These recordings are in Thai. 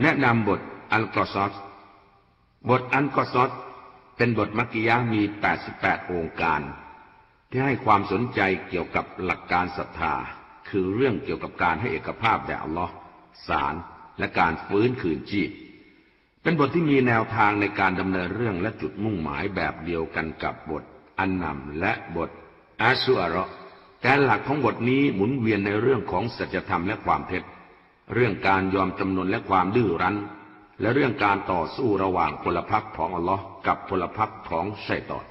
แนะนำบทอัลกอซอสบทอัลกอซอสเป็นบทมักกิยะมี 88 องค์การ ที่ให้ความสนใจเกี่ยวกับหลักการศรัทธา คือเรื่องเกี่ยวกับการให้เอกภาพแด่อัลลอฮ์สารและการฟื้นคืนชีพ เป็นบทที่มีแนวทางในการดำเนินเรื่องและจุดมุ่งหมายแบบเดียวกันกับบทอันนำและบทอาสุอาระแต่หลักของบทนี้หมุนเวียนในเรื่องของสัจธรรมและความเท็จ เรื่องการยอมจำนนและความดื้อรั้น และเรื่องการต่อสู้ระหว่างพลพรรคของอัลลอฮ์กับพลพรรคของชัยตอน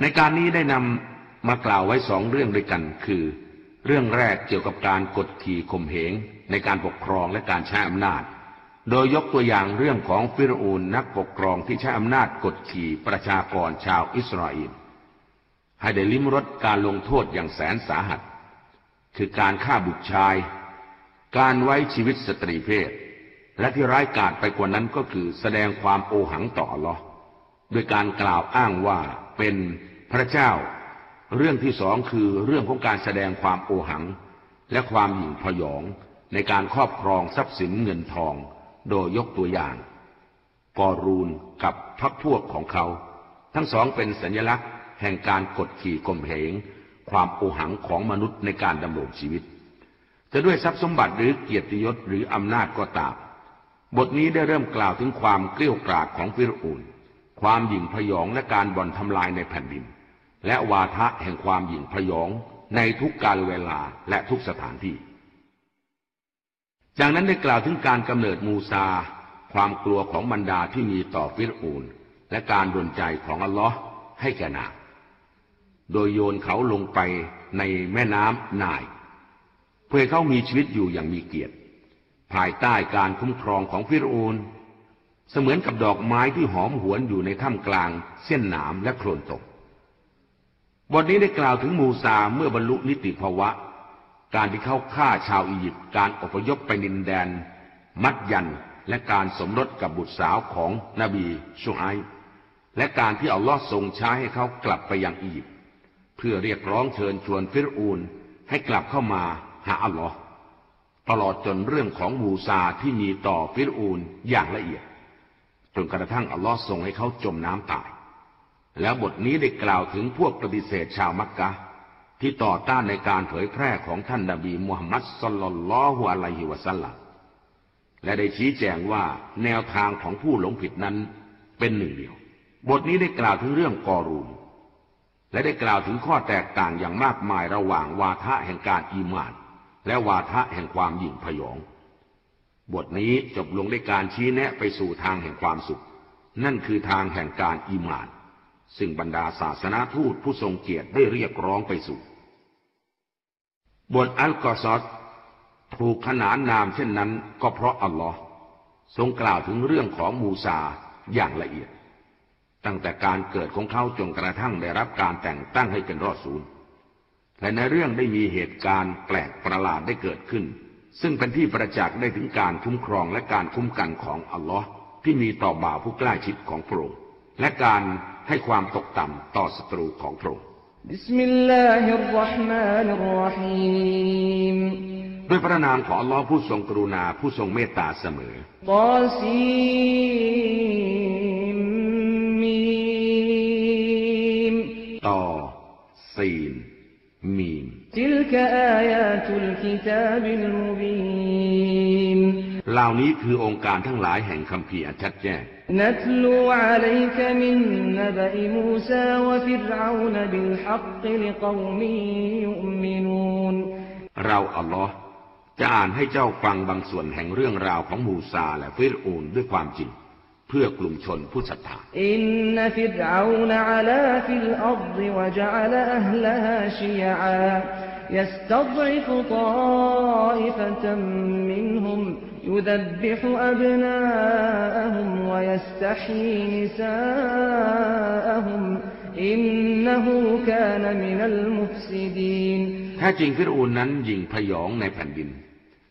ในการนี้ได้นำมากล่าวไว้สองเรื่องด้วยกัน คือ เรื่องแรกเกี่ยวกับการกดขี่ข่มเหงในการปกครองและการใช้อำนาจ โดยยกตัวอย่างเรื่องของฟิรูนนักปกครองที่ใช้อำนาจกดขี่ประชากรชาวอิสราเอลให้ได้ลิ้มรสการลงโทษอย่างแสนสาหัส คือการฆ่าบุตรชาย การไว้ชีวิตสตรีเพศ และที่ร้ายกาจไปกว่านั้นก็คือแสดงความโอหังต่ออัลลอด้วยการกล่าวอ้างว่าเป็นพระเจ้า เรื่องที่สองคือเรื่องของการแสดงความโอหัง และความหยิ่งพยองในการครอบครองทรัพย์สินเงินทอง โดยยกตัวอย่างกอรูนกับพักพวกของเขา ทั้งสองเป็นสัญลักษณ์แห่งการกดขี่ข่มเหงความโอหังของมนุษย์ในการดำรงชีวิต จะด้วยทรัพย์สมบัติหรือเกียรติยศหรืออำนาจก็ตาม บทนี้ได้เริ่มกล่าวถึงความเกลี้ยกล่อมของฟิรูน ความหยิ่งพยองและการบ่อนทำลายในแผ่นดิน และวาทะแห่งความหยิ่งพยองในทุกกาลเวลาและทุกสถานที่ จากนั้นได้กล่าวถึงการกำเนิดมูซา ความกลัวของบรรดาที่มีต่อฟิรูน และการดลใจของอัลลอฮ์ให้แก่นางโดยโยนเขาลงไปในแม่น้ำนาย พื่อเขามีชีวิตอยู่อย่างมีเกียรติ ภายใต้การคุ้มครองของฟิรูนเสมือนกับดอกไม้ที่หอมหวนอยู่ในถ้ำกลาง เส้นหนามและโคลนตก บทนี้ได้กล่าวถึงมูซาเมื่อบรรลุนิติภาวะ การที่เขาฆ่าชาวอียิปต์การอพยพไปนินแดน มัดยันและการสมรสกับบุตรสาวของนบีชูไอและการที่อัลลอฮ์ทรงใช้ให้เขากลับไปยังอียิปต์เพื่อเรียกร้องเชิญชวนฟิรูนให้กลับเข้ามา หาอัลลอฮ์ตลอดจนเรื่องของมูซาที่มีต่อฟิรูนอย่างละเอียดจนกระทั่งอัลลอฮ์ทรงให้เขาจมน้ำตาย แล้วบทนี้ได้กล่าวถึงพวกปฏิเสธชาวมักกะที่ต่อต้านในการเผยแพร่ของท่านนบีมุฮัมมัดสลลัลลอฮุอะลัยฮิวะสัลลัมและได้ชี้แจงว่าแนวทางของผู้หลงผิดนั้นเป็นหนึ่งเดียว บทนี้ได้กล่าวถึงเรื่องกอรูม และได้กล่าวถึงข้อแตกต่างอย่างมากมายระหว่างวาทะแห่งการอีมาน และวาทะแห่งความหยิ่งพยอง บทนี้จบลงด้วยการชี้แนะไปสู่ทางแห่งความสุข นั่นคือทางแห่งการอิมาน ซึ่งบรรดาศาสนาทูตผู้ทรงเกียรติได้เรียกร้องไปสู่ บทอัลกอซอสถูกขนานนามเช่นนั้นก็เพราะอัลลอฮ์ทรงกล่าวถึงเรื่องของมูซาอย่างละเอียด ตั้งแต่การเกิดของเขาจนกระทั่งได้รับการแต่งตั้งให้เป็นรอดศูนย์ และในเรื่องได้มีเหตุการณ์แปลกประหลาดได้เกิดขึ้น ซึ่งเป็นที่ประจักษ์ได้ถึงการคุ้มครองและการคุ้มกันของอัลลอฮ์ที่มีต่อบ่าวผู้กล้าชิดของพระองค์และการให้ความตกต่ำต่อศัตรูของพระองค์ด้วยพระนามของอัลลอฮ์ผู้ทรงกรุณาผู้ทรงเมตตาเสมอตอซีมต่อซีม มีมเหล่านี้คือองค์การทั้งหลายแห่งคำพีอัชัดแจ้งเราอัลลอฮ์จะอ่านให้เจ้าฟังบางส่วนแห่งเรื่องราวของมูซาและฟิรูนด้วยความจริง เพื่อกลุ่มชนผู้ศรัทธาอินนฟิรอานอาลาฟิลอัรฎวะจัลอัฮลฮาชิยอา يستضعف طائفة منهم يذبح أبناءهم ويستحيي نساءهم إنه كان من المفسدين แท้จริงฟิรูนนั้นยิงพยองในแผ่นดิน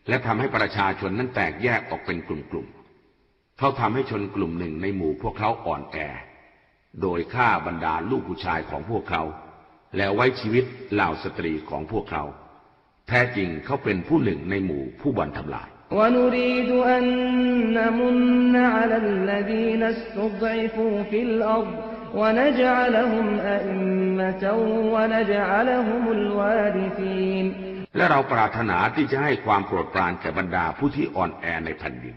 และทำให้ประชาชนนั้นแตกแยกออกเป็นกลุ่มๆ เขาทำให้ชนกลุ่มหนึ่งในหมู่พวกเขาอ่อนแอ โดยฆ่าบรรดาลูกผู้ชายของพวกเขาแล้วไว้ชีวิตเหล่าสตรีของพวกเขา แท้จริงเขาเป็นผู้หนึ่งในหมู่ผู้บันทำลาย ونريد أن نمن على الذين استضعفوا في الأرض ونجعلهم أئمة ونجعلهم الوارثين และเราปรารถนาที่จะให้ความโปรดปรานแก่บรรดาผู้ที่อ่อนแอในแผ่นดิน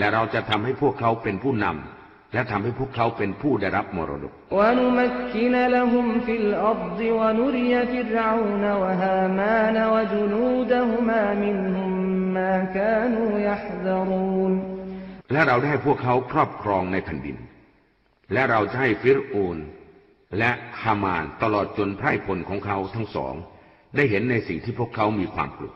และเราจะทำให้พวกเขาเป็นผู้นำและทำให้พวกเขาเป็นผู้ได้รับมรดกและเราได้ให้พวกเขาครอบครองในแผ่นดิน และเราจะให้ฟิรอูนและฮามานตลอดจนไพร่พลของเขาทั้งสองได้เห็นในสิ่งที่พวกเขามีความกลัว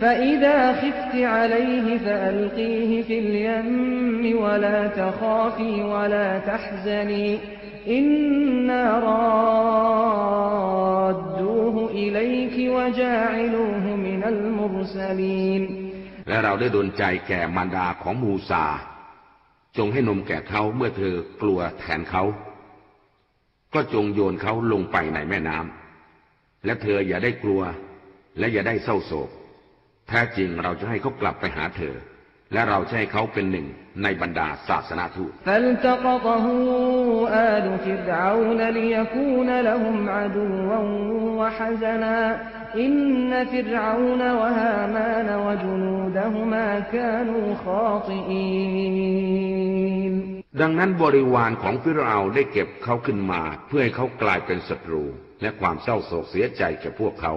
فإذا خفت عليه فألقيه في اليم ولا تخافي ولا تحزني إنا رادوه إليك وجاعلوه من المرسلين และเราได้ดลใจแก่มารดาของมูซา จงให้นมแก่เขาเมื่อเธอกลัวแทนเขา ก็จงโยนเขาลงไปในแม่น้ำและเธออย่าได้กลัว และอย่าได้เศร้าโศก แท้จริงเราจะให้เขากลับไปหาเธอ และเราใช้เขาเป็นหนึ่งในบรรดาศาสนาทูตดังนั้นบริวารของฟิรเอาได้เก็บเขาขึ้นมา เพื่อให้เขากลายเป็นศัตรู และความเศร้าโศกเสียใจแก่พวกเขา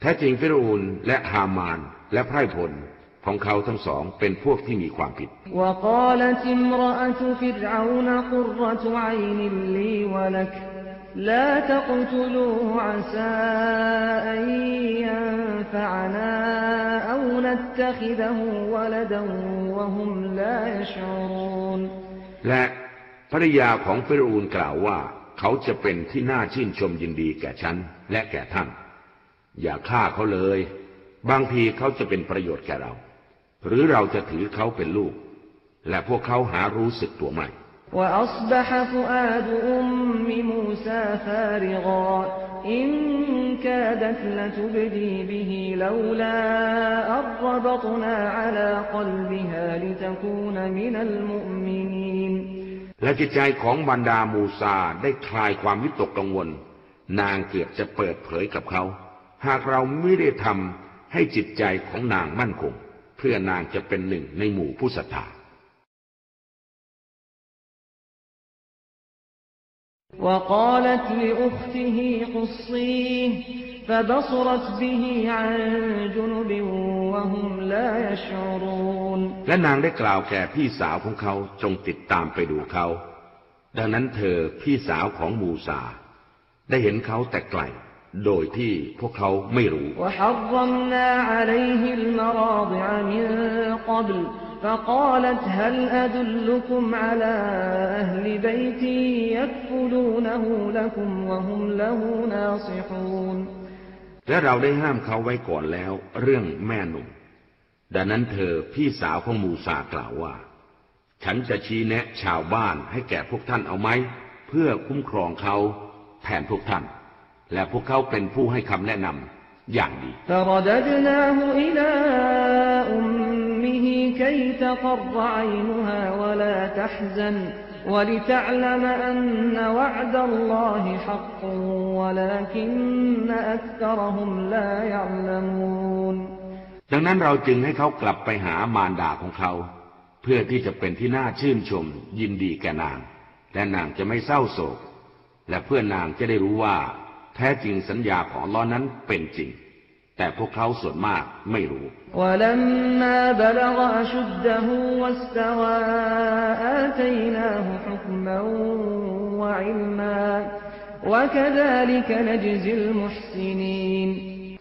แท้จริงฟิรูนและฮามานและไพร่พลของเขาทั้งสองเป็นพวกที่มีความผิด وقالت امرأة فرعون قرة عين لي ولك لا تقتلوه عسى أن ينفعنا أو نتخذه ولدا وهم لا يشعرون และภรรยาของฟิรูนกล่าวว่า เขาจะเป็นที่น่าชื่นชมยินดีแก่ฉันและแก่ท่าน อย่าฆ่าเขาเลย บางทีเขาจะเป็นประโยชน์แก่เรา หรือเราจะถือเขาเป็นลูก และพวกเขาหารู้สึกตัวไม่ وأصبح فؤاد أم موسى فارغا إن كادت لتبدي به لولا أن ربطنا على قلبها لتكون من المؤمنين และจิตใจของบรรดามูซาได้คลายความวิตกกังวล นางเกือบจะเปิดเผยกับเขา หากเราไม่ได้ทำให้จิตใจของนางมั่นคง เพื่อนางจะเป็นหนึ่งในหมู่ผู้ศรัทธา وقالت لأخته قصيه فبصرت به عن جنب وهم لا يشعرون และนางได้กล่าวแก่พี่สาวของเขาจงติดตามไปดูเขา ดังนั้นเธอพี่สาวของมูซา ได้เห็นเขาแต่ไกล โดยที่พวกเขาไม่รู้ وحرمنا عليه المراضع من قبل فقالت هل أدلكم على أهل بيت يكفلونه لكم وهم له ناصحون และเราได้ห้ามเขาไว้ก่อนแล้ว เรื่องแม่หนุ่ม ดังนั้นเธอพี่สาวของมูซากล่าวว่า ฉันจะชี้แนะชาวบ้านให้แก่พวกท่านเอาไหม เพื่อคุ้มครองเขาแทนพวกท่าน และพวกเขาเป็นผู้ให้คำแนะนำอย่างดี فرددناه إلى أمه كي تقر عينها ولا تحزن ولتعلم أن وعد الله حق ولكن أكثرهم لا يعلمون ดังนั้นเราจึงให้เขากลับไปหามารดาของเขา เพื่อที่จะเป็นที่น่าชื่นชมยินดีแก่นาง และนางจะไม่เศร้าโศก และเพื่อนางจะได้รู้ว่า แท้จริงสัญญาของล้อนั้นเป็นจริง แต่พวกเขาส่วนมากไม่รู้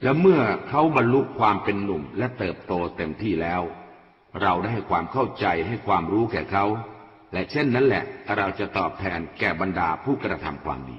และเมื่อเขาบรรลุความเป็นหนุ่มและเติบโตเต็มที่แล้ว เราได้ให้ความเข้าใจให้ความรู้แก่เขา และเช่นนั้นแหละเราจะตอบแทนแก่บรรดาผู้กระทำความดี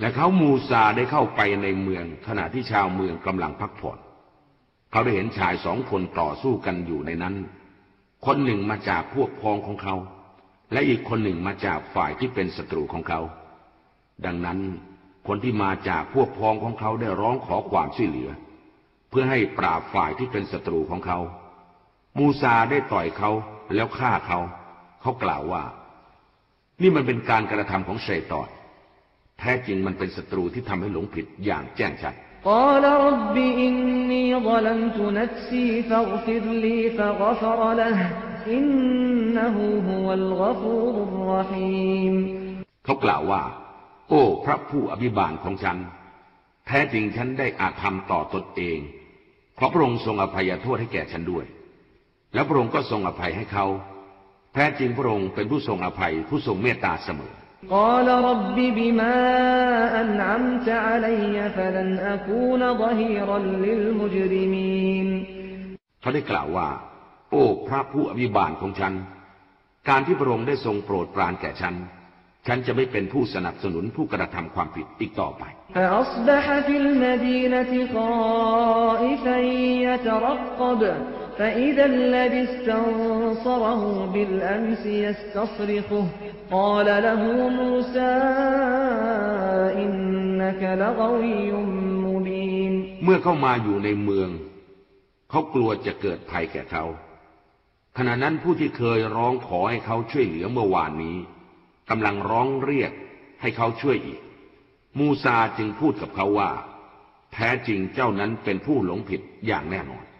และเขามูซาได้เข้าไปในเมือง ขณะที่ชาวเมืองกำลังพักผ่อนเขาได้เห็นชายสองคนต่อสู้กันอยู่ในนั้น คนหนึ่งมาจากพวกพ้องของเขา และอีกคนหนึ่งมาจากฝ่ายที่เป็นศัตรูของเขา ดังนั้นคนที่มาจากพวกพ้องของเขาได้ร้องขอความช่วยเหลือ เพื่อให้ปราบฝ่ายที่เป็นศัตรูของเขา มูซาได้ต่อยเขา แล้วฆ่าเขา เขากล่าวว่า นี่มันเป็นการกระทำของชัยตอนแท้จริงมันเป็นศัตรูที่ทำให้หลงผิดอย่างแจ้งชัดเขากล่าวว่า โอ้ พระผู้อภิบาลของฉัน แท้จริงฉันได้อาธรรมต่อตนเอง เพราะพระองค์ทรงอภัยโทษให้แก่ฉันด้วย แล้วพระองค์ก็ทรงอภัยให้เขา แท้จริงพระองค์เป็นผู้ทรงอภัยผู้ทรงเมตตาเสมอ قال رب بما أنعمت علي فلن أكون ظهيرا للمجرمين เขาได้กล่าวว่า โอ้พระผู้อภิบาลของฉัน การที่พระองค์ได้ทรงโปรดปรานแก่ฉัน ฉันจะไม่เป็นผู้สนับสนุนผู้กระทำความผิดอีกต่อไป فأصبح في المدينة خائفا يترقب فإذا الذي استنصره بالأمس يستصرخه قال له موسى إنك لغوي مبين เมื่อเข้ามาอยู่ในเมือง เขากลัวจะเกิดภัยแก่เขา ขณะนั้นผู้ที่เคยร้องขอให้เขาช่วยเหลือเมื่อวานนี้กำลังร้องเรียกให้เขาช่วยอีก มูซาจึงพูดกับเขาว่า แท้จริงเจ้านั้นเป็นผู้หลงผิดอย่างแน่นอน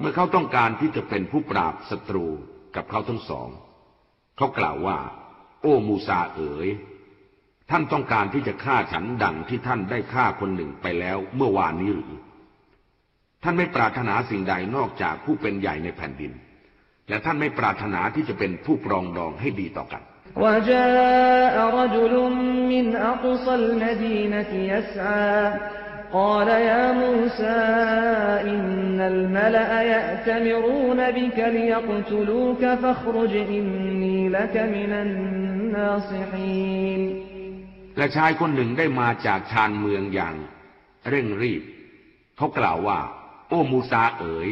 เมื่อเขาต้องการที่จะเป็นผู้ปราบศัตรูกับเขาทั้งสอง เขากล่าวว่า โอ้มูซาเอ๋ย ท่านต้องการที่จะฆ่าฉันดังที่ท่านได้ฆ่าคนหนึ่งไปแล้วเมื่อวานนี้หรือ ท่านไม่ปรารถนาสิ่งใดนอกจากผู้เป็นใหญ่ในแผ่นดิน และท่านไม่ปรารถนาที่จะเป็นผู้ปรองดองให้ดีต่อกัน وجاء رجل من أقصى المدينة يسعى قال يا موسى إن الملأ يأتمرون بك ليقتلوك فاخرج إني لك من الناصحين และชายคนหนึ่งได้มาจากชานเมืองอย่างเร่งรีบ เขากล่าวว่า โอ้มูซาเอ๋ย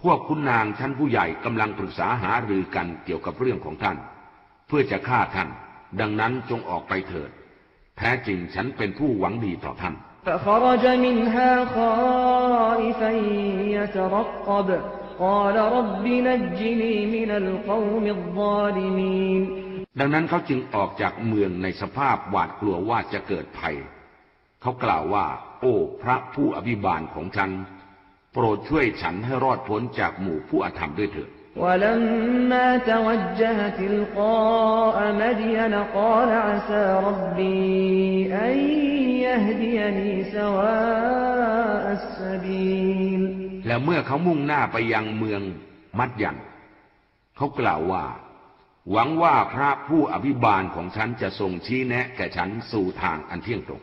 พวกคุณนางชั้นผู้ใหญ่กำลังปรึกษาหารือกันเกี่ยวกับเรื่องของท่าน เพื่อจะฆ่าท่าน ดังนั้นจงออกไปเถิด แท้จริงฉันเป็นผู้หวังดีต่อท่าน فخرج منها خائفا يترقب قال رب نجني من القوم الظالمين ดังนั้นเขาจึงออกจากเมืองในสภาพหวาดกลัวว่าจะเกิดภัย เขากล่าวว่า โอ้พระผู้อภิบาลของฉัน โปรดช่วยฉันให้รอดพ้นจากหมู่ผู้อธรรมด้วยเถิด ولما توجه تلقاء مدين قال عسى ربي أن يهديني سواء السبيل และเมื่อเขามุ่งหน้าไปยังเมืองมัดยัน เขากล่าวว่า หวังว่าพระผู้อภิบาลของฉันจะทรงชี้แนะแก่ฉันสู่ทางอันเที่ยงตรง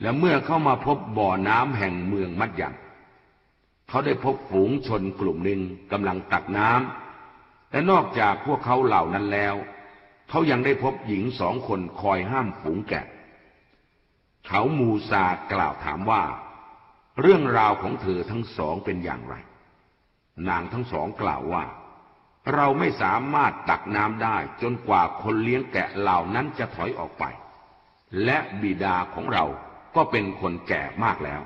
และเมื่อเข้ามาพบบ่อน้ำแห่งเมืองมัดยันเขาได้พบฝูงชนกลุ่มหนึ่งกำลังตักน้ำและนอกจากพวกเขาเหล่านั้นแล้ว เขายังได้พบหญิงสองคนคอยห้ามฝูงแกะ เขามูซากล่าวถามว่า เรื่องราวของเธอทั้งสองเป็นอย่างไร นางทั้งสองกล่าวว่า เราไม่สามารถตักน้ำได้จนกว่าคนเลี้ยงแกะเหล่านั้นจะถอยออกไป และบิดาของเรา ก็เป็นคนแก่มากแล้ว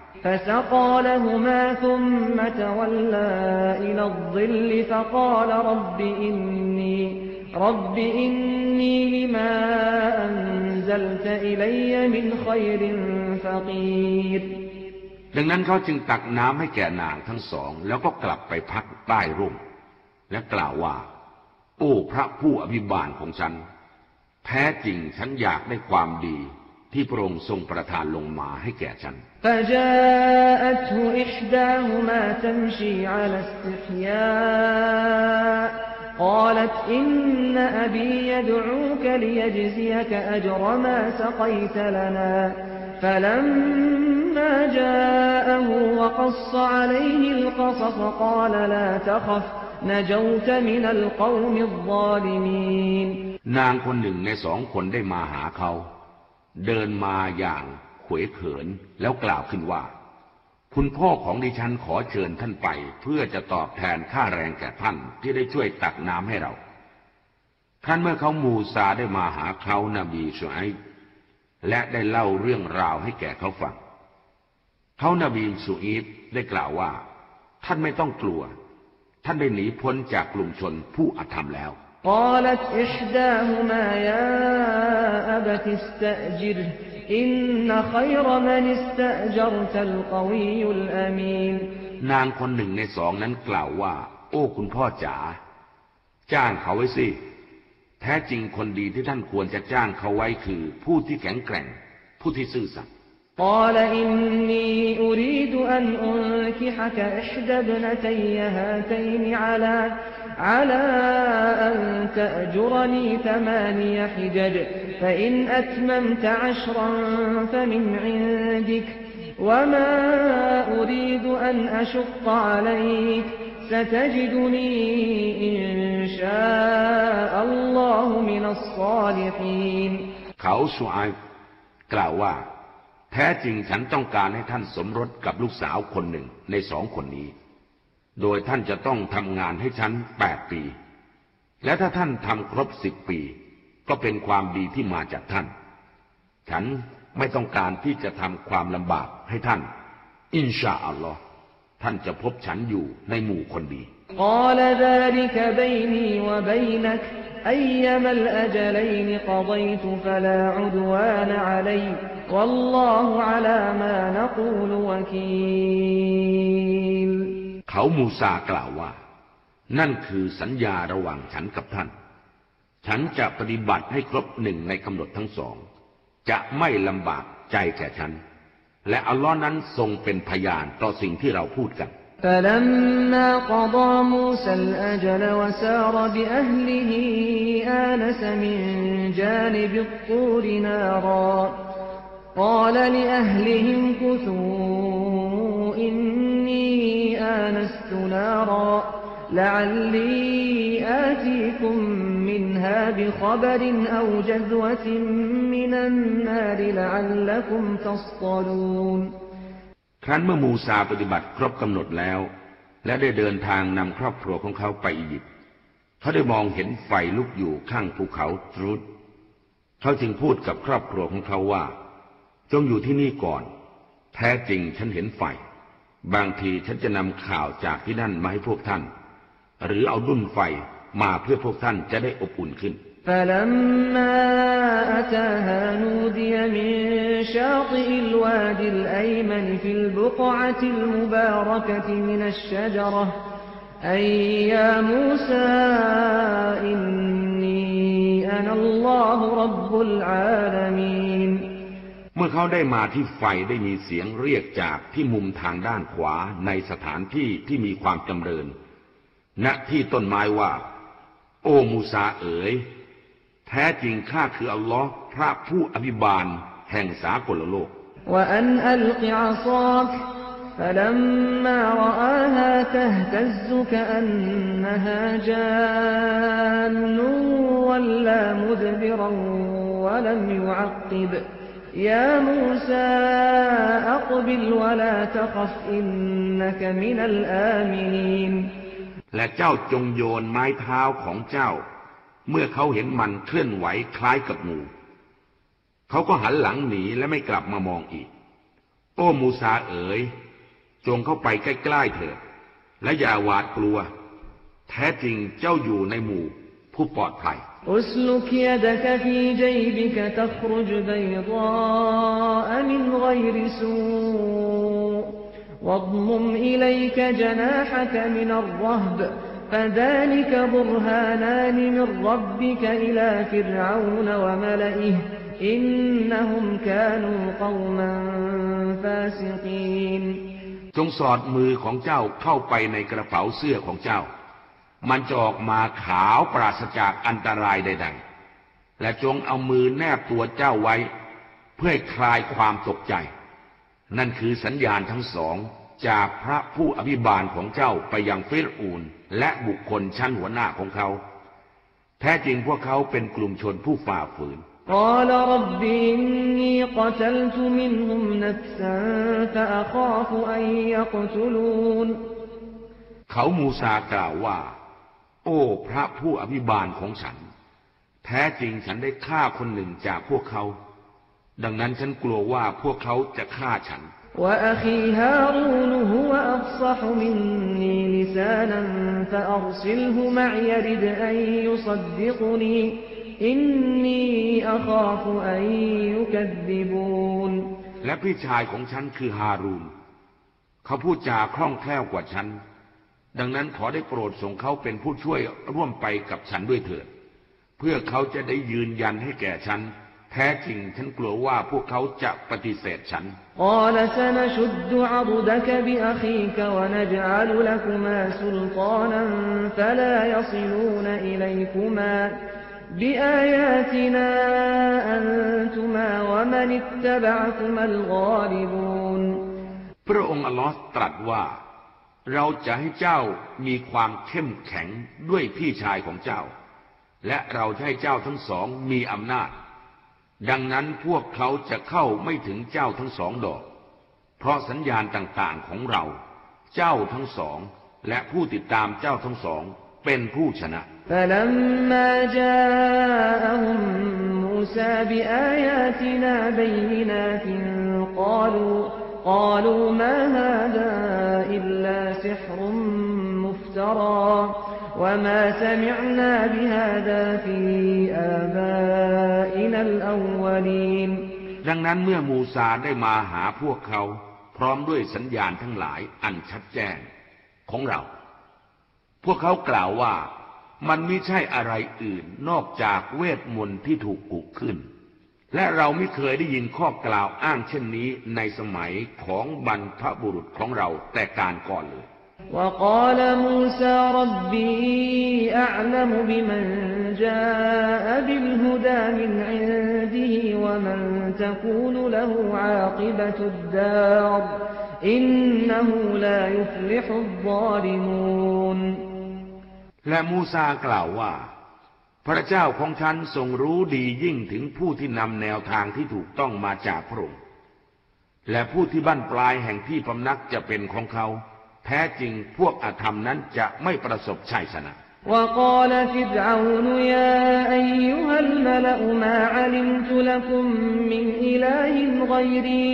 ดังนั้นเขาจึงตักน้ำให้แก่นางทั้งสอง แล้วก็กลับไปพักใต้ร่ม และกล่าวว่า โอ้พระผู้อภิบาลของฉัน แท้จริงฉันอยากได้ความดี ที่พระองค์ทรงประทานลงมาให้แก่ฉัน فجاءته إحداهما تمشي على استحياء قالت إن أبي يدعوك ليجزيك أجر ما سقيت لنا فلما جاءه وقص عليه القصص قال لا تخف نجوت من القوم الظالمين นางคนหนึ่งในสองคนได้มาหาเขา เดินมาอย่างขวยเขินแล้วกล่าวขึ้นว่า คุณพ่อของดิฉันขอเชิญท่านไป เพื่อจะตอบแทนค่าแรงแก่ท่านที่ได้ช่วยตักน้ำให้เราครั้นเมื่อเขามูซาได้มาหาเขานาบีชุไอและได้เล่าเรื่องราวให้แก่เขาฟังเขานาบีสุอีบได้กล่าวว่า ท่านไม่ต้องกลัว ท่านได้หนีพ้นจากกลุ่มชนผู้อธรรมแล้ว قالت إحداهما يا أبت استأجره إن خير من استأجرت القوي الأمين นางคนหนึ่งในสองนั้นกล่าวว่า โอ้ คุณพ่อจ๋าจ้างเขาไว้สิ แท้จริงคนดีที่ท่านควรจะจ้างเขาไว้คือ ผู้ที่แข็งแกร่ง ผู้ที่ซื่อสัตย์ قال إني أريد أن أنكحك إحدى ابنتي هاتين على على أن تأجرني ثماني حجج فإن أتممت عشرا فمن عندك وما أريد أن أشق عليك ستجدني إن شاء الله من الصالحين เขาสุไอบกล่าวว่า แท้จริงฉันต้องการให้ท่านสมรสกับลูกสาวคนหนึ่งในสองคนนี้ โดยท่านจะต้องทำงานให้ฉันแปดปี และถ้าท่านทำครบสิบปี ก็เป็นความดีที่มาจากท่าน ฉันไม่ต้องการที่จะทำความลำบากให้ท่าน อินชาอัลลอฮ์ท่านจะพบฉันอยู่ในหมู่คนดีก ذلك بيني وبينك أيما الأجلين قضيت فلا عدوان علي والله على ما نقول وكيل เขามูซากล่าวว่า นั่นคือสัญญาระหว่างฉันกับท่าน ฉันจะปฏิบัติให้ครบหนึ่งในกำหนดทั้งสอง จะไม่ลำบากใจแก่ฉัน และอัลลอฮ์นั้นทรงเป็นพยานต่อสิ่งที่เราพูดกัน فلما قضى موسى الأجل وسار بأهله آنس من جانب الطور نارا قال لأهلهم كثوا إني آنست نارا لعلي آتيكم منها بخبر أو جذوة من النار لعلكم تصطلون ครั้นเมื่อมูซาปฏิบัติครบกำหนดแล้ว และได้เดินทางนำครอบครัวของเขาไปอียิปต์เขาได้มองเห็นไฟลุกอยู่ข้างภูเขาตรุดเขาจึงพูดกับครอบครัวของเขาว่า จงอยู่ที่นี่ก่อน แท้จริงฉันเห็นไฟ บางทีฉันจะนำข่าวจากที่นั่นมาให้พวกท่าน หรือเอาดุ้นไฟมาเพื่อพวกท่านจะได้อบอุ่นขึ้น فلما أتاها نودي من شاطئ الوادي الأيمن في البقعة المباركة من الشجرة أي يا موسى إني أنا الله رب العالمين เมื่อเขาได้มาที่ไฟได้มีเสียงเรียกจากที่มุมทางด้านขวาในสถานที่ที่มีความจำเริญ ณที่ต้นไม้ว่า โอ้มูซาเอ๋ย แท้จริงข้าคืออัลลอฮ์พระผู้อภิบาลแห่งสากลโลก وأن ألق عصاك فلما رآها تهتز كأنها جان ولا مدبرا ولم يعقب ยามูซาอักบิลวะลาตะกฟอินนักมินัลอาและเจ้าจงโยนไม้เท้าของเจ้า เมื่อเขาเห็นมันเคลื่อนไหวคล้ายกับงูเขาก็หันหลังหนีและไม่กลับมามองอีก โอ้มูซาเอ๋ย จงเข้าไปใกล้ๆเถิด และอย่าหวาดกลัว แท้จริงเจ้าอยู่ในหมู่ผู้ปลอดภัย اسلك يدك في جيبك تخرج بيضاء من غير سوء واضمم إليك جناحك من الرهب فذلك برهانان من ربك إلى فرعون وملئه إنهم كانوا قوما فاسقين จงสอดมือของเจ้าเข้าไปในกระเป๋าเสื้อของเจ้า มันจะออกมาขาวปราศจากอันตรายใดๆ และจงเอามือแนบตัวเจ้าไว้ เพื่อคลายความตกใจ นั่นคือสัญญาณทั้งสองจากพระผู้อภิบาลของเจ้าไปยังฟิรอูนและบุคคลชั้นหัวหน้าของเขา แท้จริงพวกเขาเป็นกลุ่มชนผู้ฝ่าฝืน قال رب إني قتلت منهم نفسا فأخاف أن يقتلون เขามูซากล่าวว่า โอ้พระผู้อภิบาลของฉัน แท้จริงฉันได้ฆ่าคนหนึ่งจากพวกเขา ดังนั้นฉันกลัวว่าพวกเขาจะฆ่าฉัน และพี่ชายของฉันคือฮารูนเขาพูดจาคล่องแคล่วกว่าฉัน ดังนั้นขอได้โปรดส่งเขาเป็นผู้ช่วยร่วมไปกับฉันด้วยเถิด เพื่อเขาจะได้ยืนยันให้แก่ฉัน แท้จริงฉันกลัวว่าพวกเขาจะปฏิเสธฉันพระองค์อัลลอฮ์ตรัสว่า เราจะให้เจ้ามีความเข้มแข็งด้วยพี่ชายของเจ้า และเราจะให้เจ้าทั้งสองมีอำนาจ ดังนั้นพวกเขาจะเข้าไม่ถึงเจ้าทั้งสองดอก เพราะสัญญาณต่างๆของเรา เจ้าทั้งสอง และผู้ติดตามเจ้าทั้งสองเป็นผู้ชนะ فلما جاءهم موسى بآياتنا بينات قالوا قالوا ما هذا إلا سحر مفترى وما سمعنا بهذا في آبائنا الأولين ดังนั้นเมื่อมูซาได้มาหาพวกเขา พร้อมด้วยสัญญาณทั้งหลายอันชัดแจ้งของเรา พวกเขากล่าวว่า มันไม่ใช่อะไรอื่นนอกจากเวทมนต์ที่ถูกกุขึ้น และเราไม่เคยได้ยินข้อกล่าวอ้างเช่นนี้ในสมัยของบรรพบุรุษของเราแต่การก่อนเลย وقال موسى ربي أعلم بمن جاء بالهدى من عنده ومن تكون له عاقبة الدار إنه لا يفلح الظالمون และมูซากล่าวว่า พระเจ้าของฉันทรงรู้ดียิ่งถึงผู้ที่นำแนวทางที่ถูกต้องมาจากพระองค์และผู้ที่บั้นปลายแห่งที่พำนักจะเป็นของเขา แท้จริงพวกอาธรรมนั้นจะไม่ประสบชัยชนะ وقال فرعون يا أيها الملأ ما علمت لكم من إله غيري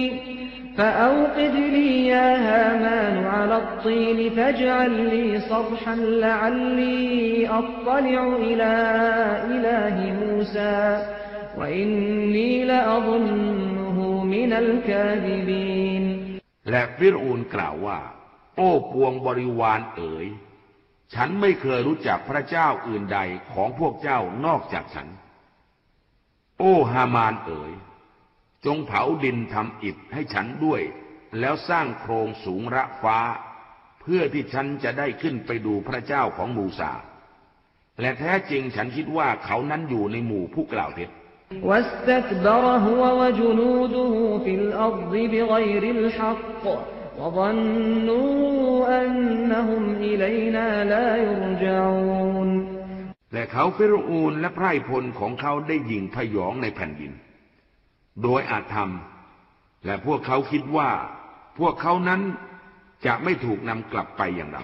فأوقد لي يا هامان على الطين فاجعل لي صرحا لعلي أطلع إلى إله موسى وإني لأظنه من الكاذبين และฟิรอูนกล่าวว่า โอ้ปวงบริวารเอ๋ย ฉันไม่เคยรู้จักพระเจ้าอื่นใดของพวกเจ้านอกจากฉัน โอ้ฮามานเอ๋ย จงเผาดินทำอิฐให้ฉันด้วย แล้วสร้างโครงสูงระฟ้า เพื่อที่ฉันจะได้ขึ้นไปดูพระเจ้าของมูซาและแท้จริงฉันคิดว่าเขานั้นอยู่ในหมู่ผู้กล่าวเท็จและเขาเฟรอูนและไพร่พลของเขาได้ยิงพยองในแผ่นดิน โดยอาธรรม และพวกเขาคิดว่า พวกเขานั้นจะไม่ถูกนำกลับไปอย่างเรา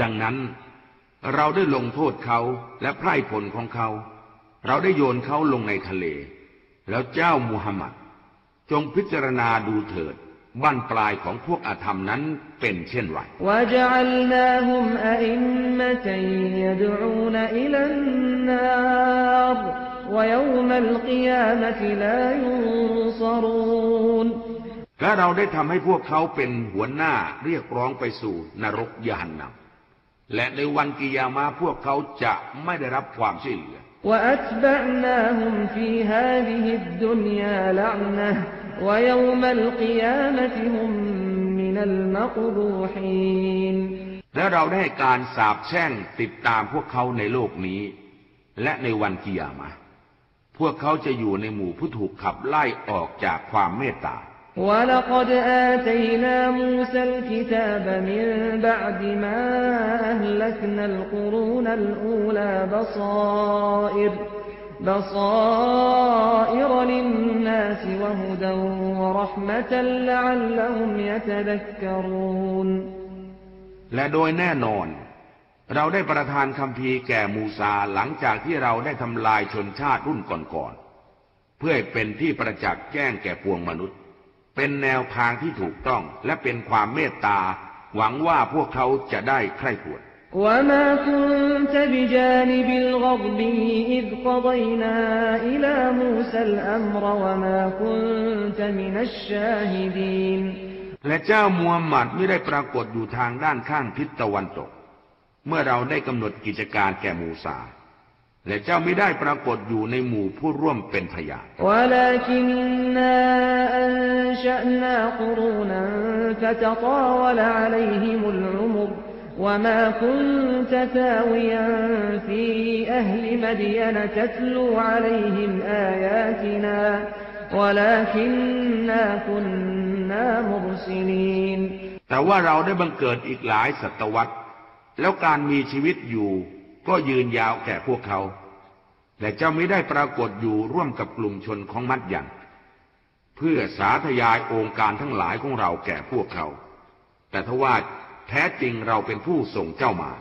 ดังนั้น เราได้ลงโทษเขาและไพร่ผลของเขา เราได้โยนเขาลงในทะเล แล้วเจ้ามูฮัมหมัด จงพิจารณาดูเถิด บ้านปลายของพวกอาธรรมนั้นเป็นเช่นไร وجعلناهم أئمة يدعون إلى النار ويوم القيامة لا ينصرون และเราได้ทำให้พวกเขาเป็นหัวหน้าเรียกร้องไปสู่นรกยานนำและในวันกิยามาพวกเขาจะไม่ได้รับความช่วยเหลือ وأتبعناهم في هذه الدنيا لعنة ويوم القيامة هم من المقبوحين และเราได้ให้การสาปแช่งติดตามพวกเขาในโลกนี้ และในวันกิยามะพวกเขาจะอยู่ในหมู่ผู้ถูกขับไล่ออกจากความเมตตา ولقد آتينا موسى الكتاب من بعد ما أهلكنا القرون الأولى بصائر بصائر للناس وهدى ورحمة لعلهم يتذكرون และโดยแน่นอน เราได้ประทานคำพีร์แก่มูซาหลังจากที่เราได้ทำลายชนชาติรุ่นก่อนๆเพื่อให้เป็นที่ประจักษ์แจ้งแก่ปวงมนุษย์ เป็นแนวทางที่ถูกต้องและเป็นความเมตตา หวังว่าพวกเขาจะได้ใคร่ควร وما كنت بجانب الغرب إذ قضينا إلى موسى الأمر وما كنت من الشاهدين และเจ้ามูฮัมหมัดไม่ได้ปรากฏอยู่ทางด้านข้างทิศตะวันตก เมื่อเราได้กำหนดกิจการแก่มูซา และเจ้าไม่ได้ปรากฏอยู่ในหมู่ผู้ร่วมเป็นพยาน ولكننا أنشأنا قرونا فتطاول عليهم العمر وما كنت ثاويا في أهل مدين تتلو عليهم آياتنا ولكننا كنا مرسلين แต่ว่าเราได้บังเกิดอีกหลายศตวรรษ แล้วการมีชีวิตอยู่ ก็ยืนยาวแก่พวกเขา และเจ้าไม่ได้ปรากฏอยู่ร่วมกับกลุ่มชนของมัดยัน เพื่อสาธยายองค์การทั้งหลายของเราแก่พวกเขา แต่ทว่า แท้จริงเราเป็นผู้ส่งเจ้ามา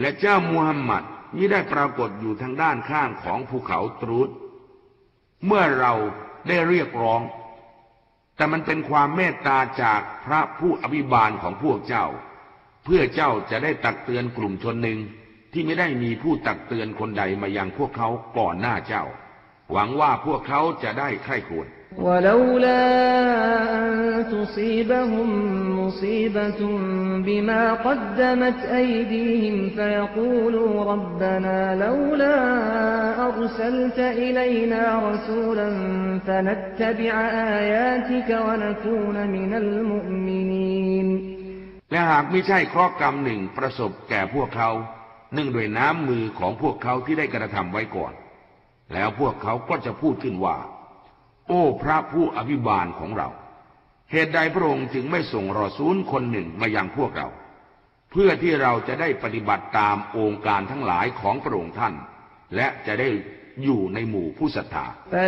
และเจ้ามูฮัมหมัด มิได้ปรากฏอยู่ทางด้านข้างของภูเขาตรูดเมื่อเราได้เรียกร้อง แต่มันเป็นความเมตตาจากพระผู้อภิบาลของพวกเจ้า เพื่อเจ้าจะได้ตักเตือนกลุ่มชนหนึ่งที่ไม่ได้มีผู้ตักเตือนคนใดมายังพวกเขาก่อนหน้าเจ้า หวังว่าพวกเขาจะได้ใคร่ควร ولولا أن تصيبهم مصيبة بما قدمت أيديهم فيقولوا ربنا لولا أرسلت إلينا رسولا فنتبع آياتك ونكون من المؤمنين และหากไม่ใช่เคราะห์กรรมหนึ่งประสบแก่พวกเขาเนื่องด้วยน้ำมือของพวกเขาที่ได้กระทำไว้ก่อน แล้วพวกเขาก็จะพูดขึ้นว่า โอ้พระผู้อภิบาลของเรา เหตุใดพระองค์จึงไม่ส่งรอซูลคนหนึ่งมายังพวกเรา เพื่อที่เราจะได้ปฏิบัติตามองค์การทั้งหลายของพระองค์ท่าน และจะได้อยู่ในหมู่ผู้ศรัทธาแต่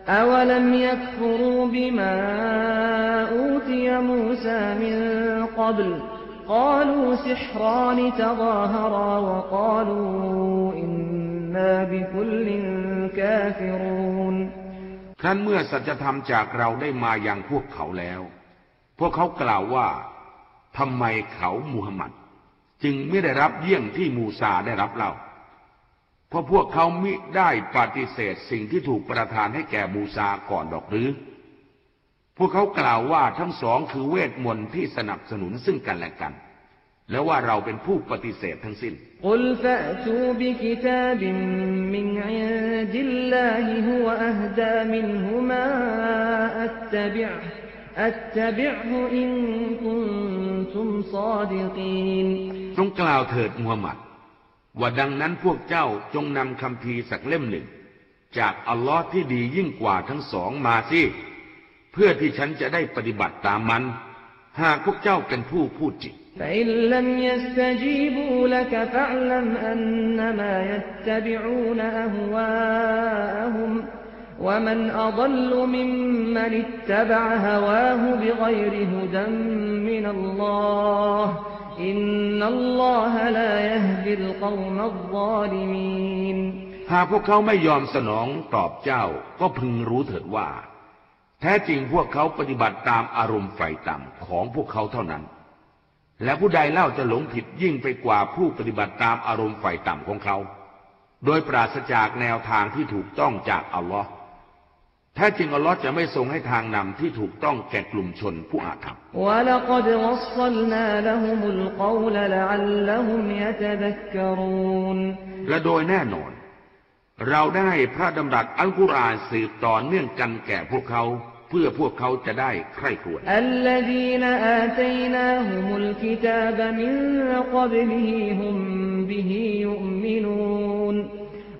الحق من عندنا قالوا لولا أوتي مثل ما أوتي موسى أولم يكفروا بما أوتي موسى من قبل قالوا سحران تظاهرا وقالوا إنا بكل كافرون ครั้นเมื่อสัจธรรมจากเราได้มายังพวกเขาแล้ว พวกเขากล่าวว่าทำไมเขามูฮัมหมัด จึงไม่ได้รับเยี่ยงที่มูซาได้รับเล่า พราะพวกเขามิได้ปฏิเสธสิ่งที่ถูกประทานให้แก่มูซาก่อนดอกหรือ พวกเขากล่าวว่าทั้งสองคือเวทมนต์ที่สนับสนุนซึ่งกันและกัน และว่าเราเป็นผู้ปฏิเสธทั้งสิน้น จงกล่าวเถิดมูฮัมหมัด ว่าดังนั้นพวกเจ้าจงนำคำพีสักเล่มหนึ่ง จากอัลลอฮ์ที่ดียิ่งกว่าทั้งสองมาสิเพื่อที่ฉันจะได้ปฏิบัติตามมัน หากพวกเจ้าเป็นผู้พูดจริง อินนัลลอฮะลายัฮดิลกอมัลซาลิมีนหากพวกเขาไม่ยอมสนองตอบเจ้าก็พึงรู้เถิดว่า แท้จริงพวกเขาปฏิบัติตามอารมณ์ไฟต่ำของพวกเขาเท่านั้น และผู้ใดเล่าจะหลงผิดยิ่งไปกว่าผู้ปฏิบัติตามอารมณ์ไฟต่ำของเขา โดยปราศจากแนวทางที่ถูกต้องจากอัลลอฮ์ แท้จริงอัลลอฮ์จะไม่ทรงให้ทางนำที่ถูกต้องแก่กลุ่มชนผู้อาธรรมและโดยแน่นอน เราได้พระดำรัสอัลกุรอานสืบต่อเนื่องกันแก่พวกเขาเพื่อพวกเขาจะได้ใคร่ครวญ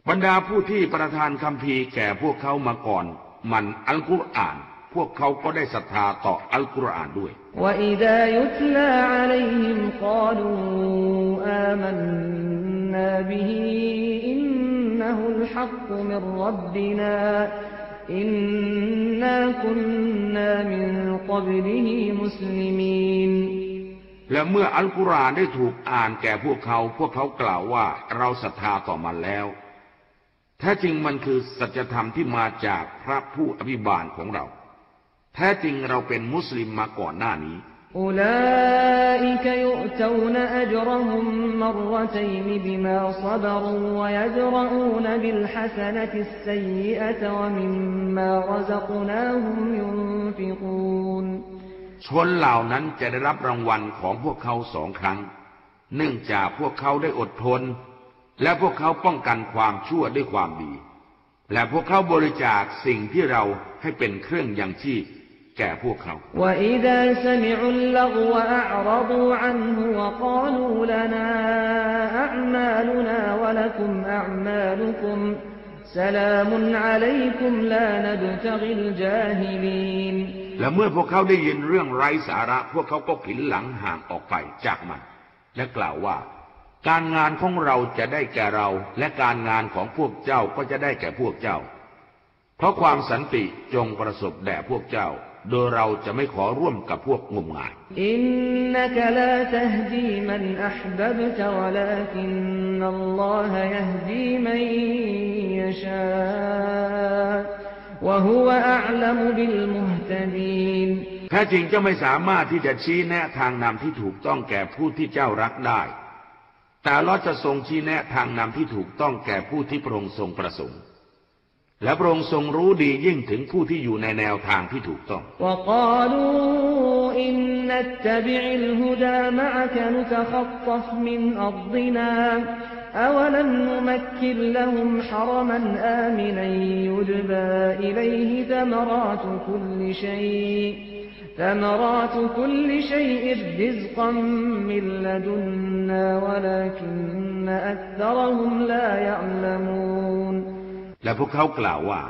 บรรดาผู้ที่ประทานคำพีแก่พวกเขามาก่อน มันอัลกุรอาน พวกเขาก็ได้ศรัทธาต่ออัลกุรอานด้วย وإذا يتلى عليهم قالوا آمنا به إنه الحق من ربنا إنا كنا من قبله مسلمين และเมื่ออัลกุรอานได้ถูกอ่านแก่พวกเขา พวกเขากล่าวว่าเราศรัทธาต่อมันแล้ว แท้จริงมันคือสัจธรรมที่มาจากพระผู้อภิบาลของเรา แท้จริงเราเป็นมุสลิมมาก่อนหน้านี้ أولئك يؤتون أجرهم مرتين بما صبروا ويدرؤون بالحسنة السيئة ومما رزقناهم ينفقون ชนเหล่านั้นจะได้รับรางวัลของพวกเขาสองครั้ง เนื่องจากพวกเขาได้อดทน และพวกเขาป้องกันความชั่วด้วยความดี และพวกเขาบริจาคสิ่งที่เราให้เป็นเครื่องยังชีพแก่พวกเขา และเมื่อพวกเขาได้ยินเรื่องไร้สาระ พวกเขาก็ผินหลังห่างออกไปจากมัน และกล่าวว่า การงานของเราจะได้แก่เรา และการงานของพวกเจ้าก็จะได้แก่พวกเจ้า เพราะความสันติจงประสบแด่พวกเจ้า โดยเราจะไม่ขอร่วมกับพวกงมงายอินนักลาตฮดีมันอับบับตวลาคินนัลลอฮยฮดีมันยชาวะฮุวะอัลมบิลมุฮตดีนแท้จริงเจ้าไม่สามารถที่จะชี้แนะทางนำที่ถูกต้องแก่ผู้ที่เจ้ารักได้ แต่เราจะทรงชี้แนะทางนำที่ถูกต้องแก่ผู้ที่พระองค์ทรงประสงค์ และพระองค์ทรงรู้ดียิ่งถึงผู้ที่อยู่ในแนวทางที่ถูกต้อง وقالوا إن نتبع الهدى معك نتخطف من أرضنا أولم نمكن لهم حرما آمنا يجبى إليه ثمرات كل شيء ละ ثمرات كل شيء رزقا من لدنا ولكن أكثرهم لا يعلمون และพวกเขากล่าวว่า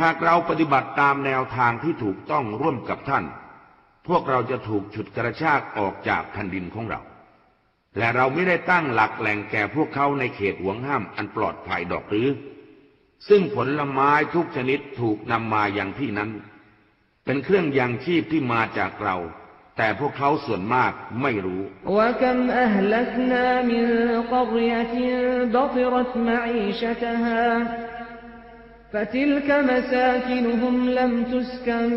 หากเราปฏิบัติตามแนวทางที่ถูกต้องร่วมกับท่าน พวกเราจะถูกฉุดกระชากออกจากแผ่นดินของเรา และเราไม่ได้ตั้งหลักแหล่งแก่พวกเขาในเขตห่วงห้ามอันปลอดภัยดอกหรือ ซึ่งผลไม้ทุกชนิดถูกนำมาอย่างที่นั้น เป็นเครื่องยังชีพที่มาจากเรา แต่พวกเขาส่วนมากไม่รู้ وكم أهلكنا من قرية بطرت معيشتها فتلك مساكنهم لم تسكن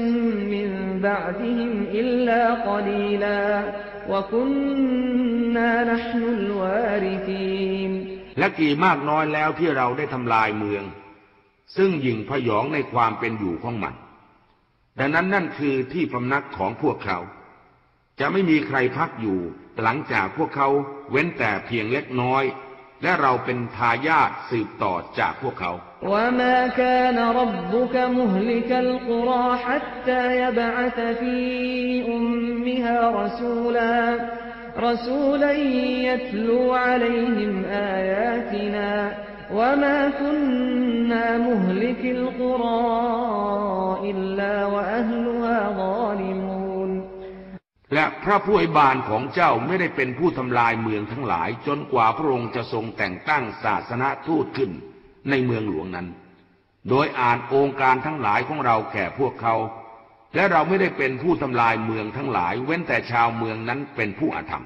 من بعدهم إلا قليلا وكنا نحن الوارثين และกี่มากน้อยแล้วที่เราได้ทำลายเมือง ซึ่งหยิ่งพยองในความเป็นอยู่ของมัน ดังนั้นนั่นคือที่พำนักของพวกเขา จะไม่มีใครพักอยู่หลังจากพวกเขาเว้นแต่เพียงเล็กน้อย และเราเป็นทายาทสืบต่อจากพวกเขาและ مهلك القرى حتى يبعث في أمها رسولا رسولا يتلو عليهم آياتنا وما كنا مهلك القرى إلا وأهلها ظالمون และพระผู้อวยบานของเจ้าไม่ได้เป็นผู้ทำลายเมืองทั้งหลาย จนกว่าพระองค์จะทรงแต่งตั้งศาสนาทูตขึ้นในเมืองหลวงนั้น โดยอ่านองค์การทั้งหลายของเราแก่พวกเขา และเราไม่ได้เป็นผู้ทำลายเมืองทั้งหลาย เว้นแต่ชาวเมืองนั้นเป็นผู้อาธรรม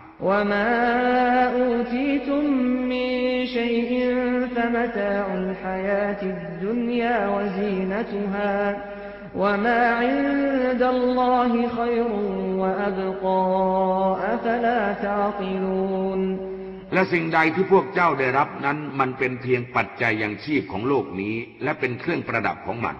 และสิ่งใดที่พวกเจ้าได้รับนั้นมันเป็นเพียงปัจจัยยังชีพของโลกนี้ และเป็นเครื่องประดับของมัน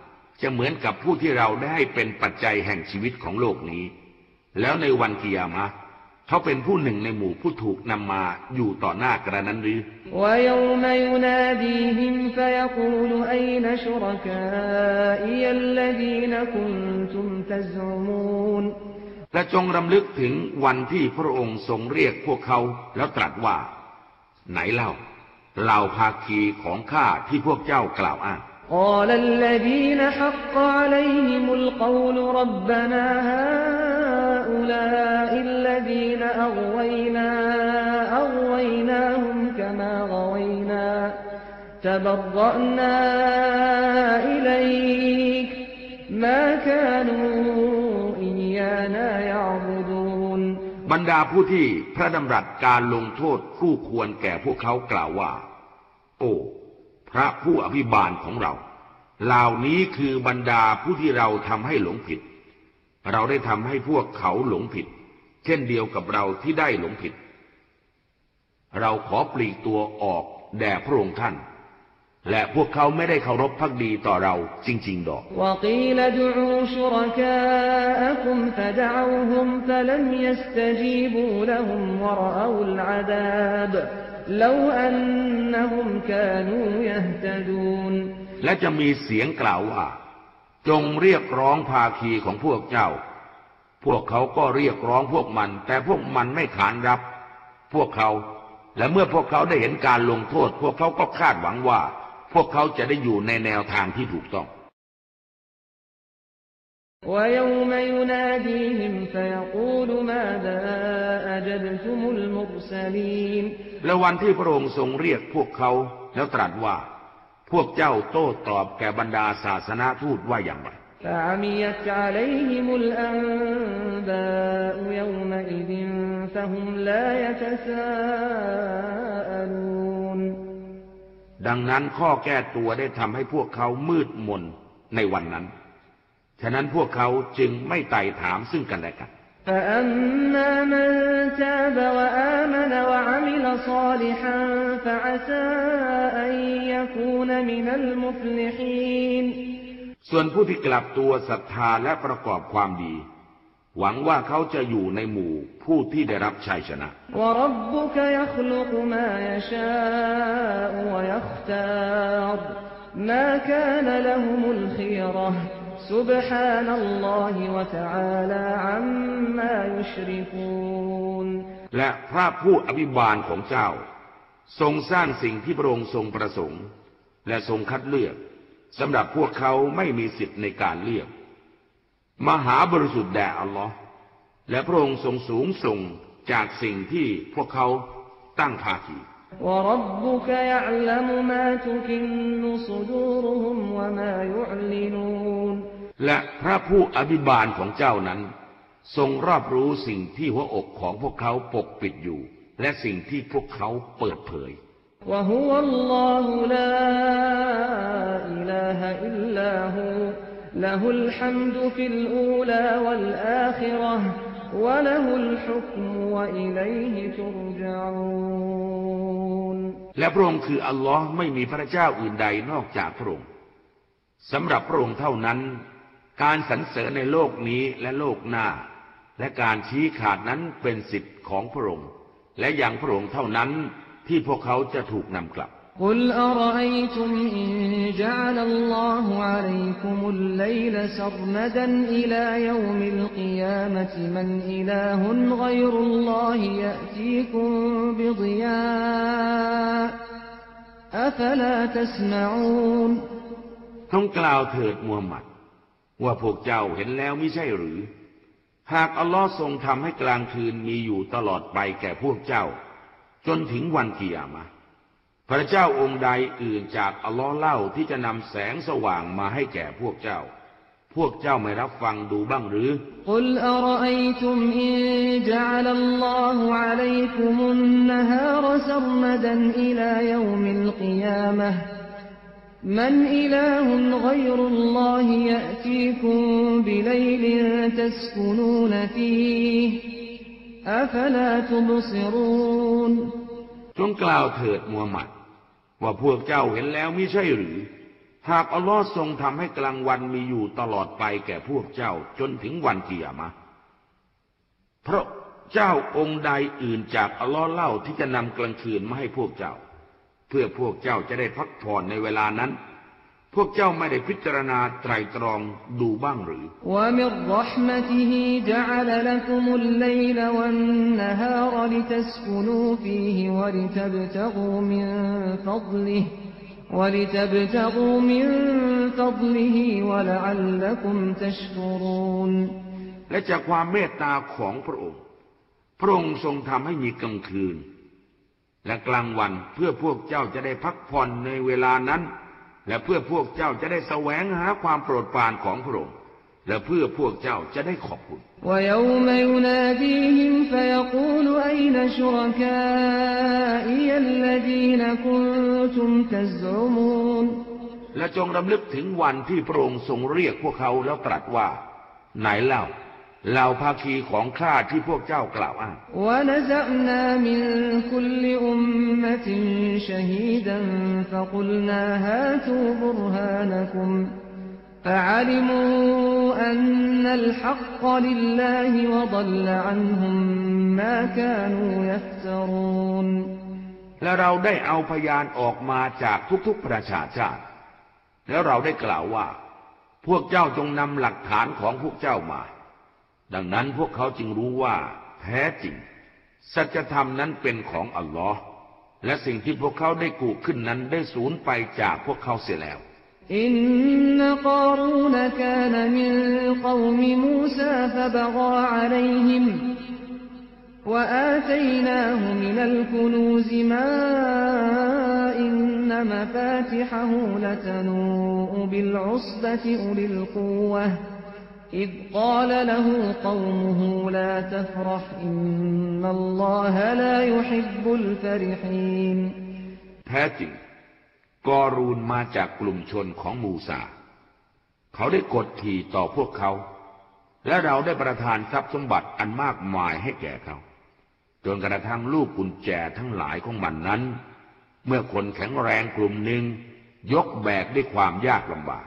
จะเหมือนกับผู้ที่เราได้เป็นปัจจัยแห่งชีวิตของโลกนี้ แล้วในวันกิยามะเขาเป็นผู้หนึ่งในหมู่ผู้ถูกนำมาอยู่ต่อหน้ากระนั้นหรือและจงรำลึกถึงวันที่พระองค์ทรงเรียกพวกเขาแล้วตรัสว่า ไหนเล่าเหล่าภาคีของข้าที่พวกเจ้ากล่าวอ้าง قال الذين حق عليهم القول ربنا هؤلاء الذين أغوينا أغويناهم كما غوينا تبرأنا إليك ما كانوا إيانا يعبدون บรรดาผู้ที่พระดำรัสการลงโทษคู่ควรแก่พวกเขากล่าวว่า โอ้ พระผู้อภิบาลของเรา เหล่านี้คือบรรดาผู้ที่เราทำให้หลงผิด เราได้ทำให้พวกเขาหลงผิด เช่นเดียวกับเราที่ได้หลงผิด เราขอปลีกตัวออกแด่พระองค์ท่าน และพวกเขาไม่ได้เคารพพักดีต่อเราจริง ๆ ดอกและ فدعوهم فلم يستجيبوا لهم ورأوا العذاب لو أنهم كانوا يهتدون และจะมีเสียงกล่าวว่า จงเรียกร้องภาคีของพวกเจ้า พวกเขาก็เรียกร้องพวกมัน แต่พวกมันไม่ขานรับ พวกเขา และเมื่อพวกเขาได้เห็นการลงโทษ พวกเขาก็คาดหวังว่า พวกเขาจะได้อยู่ในแนวทางที่ถูกต้อง ويوم يناديهم فيقول ماذا أجبتم المرسلين และวันที่พระองค์ทรงเรียกพวกเขาแล้วตรัสว่า พวกเจ้าโต้ตอบแก่บรรดาศาสนาทูตว่าอย่างไรดังนั้นข้อแก้ตัวได้ทำให้พวกเขามืดมนในวันนั้น ฉะนั้นพวกเขาจึงไม่ไต่ถามซึ่งกันและกัน فأما من تاب وآمن وعمل صالحا فعسى أن يكون من المفلحين ส่วนผู้ที่กลับตัวศรัทธาและประกอบความดี หวังว่าเขาจะอยู่ในหมู่ผู้ที่ได้รับชัยชนะ وربك يخلق ما يشاء ويختار ما كان لهم الخيرة سبحان الله وتعالى عما يشركون และพระผู้อภิบาลของเจ้า ทรงสร้างสิ่งที่พระองค์ทรงประสงค์ และทรงคัดเลือก สำหรับพวกเขาไม่มีสิทธิ์ในการเลือก มหาบริสุทธิ์แด่อัลลอฮ์และพระองค์ทรงสูงส่งจากสิ่งที่พวกเขาตั้งภาคี وربك يعلم ما และพระผู้อภิบาลของเจ้านั้น ทรงรอบรู้สิ่งที่หัวอกของพวกเขาปกปิดอยู่ และสิ่งที่พวกเขาเปิดเผยและพระองค์คืออัลลอฮ์ไม่มีพระเจ้าอื่นใดนอกจากพระองค์สำหรับพระองค์เท่านั้น การสรรเสริญในโลกนี้และโลกหน้า และการชี้ขาดนั้นเป็นสิทธิ์ของพระองค์ และอย่างพระองค์เท่านั้นที่พวกเขาจะถูกนำกลับ قل أرأيتم إن جعل الله عليكم الليل سرمدا إلى يوم القيامة من إله غير الله يأتيكم بضياء أفلا تسمعون ทรงกล่าวเถิดมูฮัมหมัด ว่าพวกเจ้าเห็นแล้วไม่ใช่หรือ หากอัลลอฮ์ทรงทำให้กลางคืนมีอยู่ตลอดไปแก่พวกเจ้า จนถึงวันกิยามะพระเจ้าองค์ใดอื่นจากอัลลอฮ์เล่าที่จะนำแสงสว่างมาให้แก่พวกเจ้า พวกเจ้าไม่รับฟังดูบ้างหรือ قل มันอิลาฮุนกอยรุลลอฮิยะตีคุมบิลัยลินตัสกุนูนฟีอัฟลาตุบซิรูนจงกล่าวเถิดมูฮัมหมัด ว่าพวกเจ้าเห็นแล้วไม่ใช่หรือ หากอัลลอฮ์ทรงทำให้กลางวันมีอยู่ตลอดไปแก่พวกเจ้าจนถึงวันเกียรมะเพราะเจ้าองค์ใดอื่นจากอัลลอฮ์เล่าที่จะนำกลางคืนมาให้พวกเจ้า เพื่อพวกเจ้าจะได้พักผ่อนในเวลานั้น พวกเจ้าไม่ได้พิจารณาไตรตรองดูบ้างหรือและและจากความเมตตาของพระองค์ พระองค์ทรงทำให้มีกลางคืน และกลางวันเพื่อพวกเจ้าจะได้พักผ่อนในเวลานั้น และเพื่อพวกเจ้าจะได้แสวงหาความโปรดปรานของพระองค์และเพื่อพวกเจ้าจะได้ขอบคุณและจงรำลึกถึงวันที่พระองค์ทรงเรียกพวกเขาแล้วตรัสว่า ไหนเล่า เหล่าภาคีของข้าที่พวกเจ้ากล่าวอ้างและเราได้เอาพยานออกมาจากทุกๆประชาชาติ แล้วเราได้กล่าวว่า พวกเจ้าจงนำหลักฐานของพวกเจ้ามา ดังนั้นพวกเขาจึงรู้ว่า แท้จริง สัจธรรมนั้นเป็นของอัลลอฮ์และสิ่งที่พวกเขาได้กูขึ้นนั้นได้สูญไปจากพวกเขาเสียแล้ว إن قارون كان من قوم موسى فبغى عليهم وآتيناه من الكنوز ما إن مفاتحه لتنوء بالعصبة أولي القوة إذ قال له قومه لا تفرح إن الله لا يحب الفرحين แท้จริง กอรูนมาจากกลุ่มชนของมูซา เขาได้กดขี่ต่อพวกเขา และเราได้ประทานทรัพย์สมบัติอันมากมายให้แก่เขา จนกระทั่งลูกกุญแจทั้งหลายของมันนั้น เมื่อคนแข็งแรงกลุ่มหนึ่ง ยกแบกด้วยความยากลำบาก